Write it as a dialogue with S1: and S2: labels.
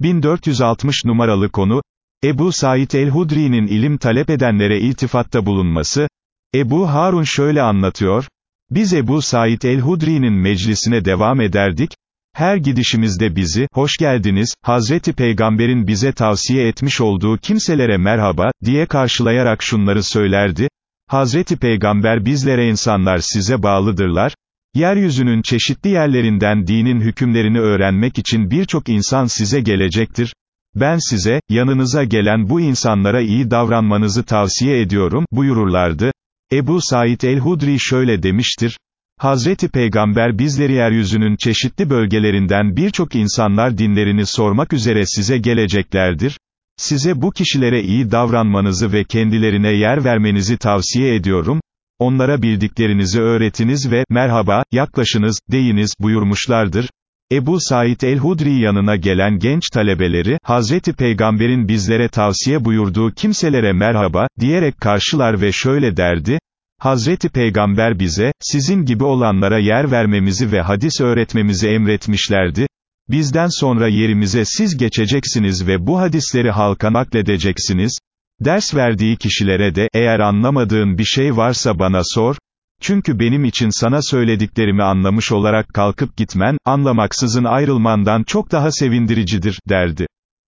S1: 1460 numaralı konu, Ebu Said el-Hudri'nin ilim talep edenlere iltifatta bulunması, Ebu Harun şöyle anlatıyor, biz Ebu Said el-Hudri'nin meclisine devam ederdik, her gidişimizde bizi, hoş geldiniz, Hazreti Peygamber'in bize tavsiye etmiş olduğu kimselere merhaba, diye karşılayarak şunları söylerdi, Hazreti Peygamber bizlere insanlar size bağlıdırlar, yeryüzünün çeşitli yerlerinden dinin hükümlerini öğrenmek için birçok insan size gelecektir, ben size, yanınıza gelen bu insanlara iyi davranmanızı tavsiye ediyorum, buyururlardı. Ebu Said el-Hudri şöyle demiştir, Hazreti Peygamber bizleri yeryüzünün çeşitli bölgelerinden birçok insanlar dinlerini sormak üzere size geleceklerdir, size bu kişilere iyi davranmanızı ve kendilerine yer vermenizi tavsiye ediyorum, onlara bildiklerinizi öğretiniz ve, merhaba, yaklaşınız, deyiniz, buyurmuşlardır. Ebu Said el-Hudri yanına gelen genç talebeleri, Hazreti Peygamber'in bizlere tavsiye buyurduğu kimselere merhaba, diyerek karşılar ve şöyle derdi, Hazreti Peygamber bize, sizin gibi olanlara yer vermemizi ve hadis öğretmemizi emretmişlerdi, bizden sonra yerimize siz geçeceksiniz ve bu hadisleri halka nakledeceksiniz, ders verdiği kişilere de, eğer anlamadığın bir şey varsa bana sor, çünkü benim için sana söylediklerimi anlamış olarak kalkıp gitmen, anlamaksızın ayrılmandan çok daha sevindiricidir, derdi.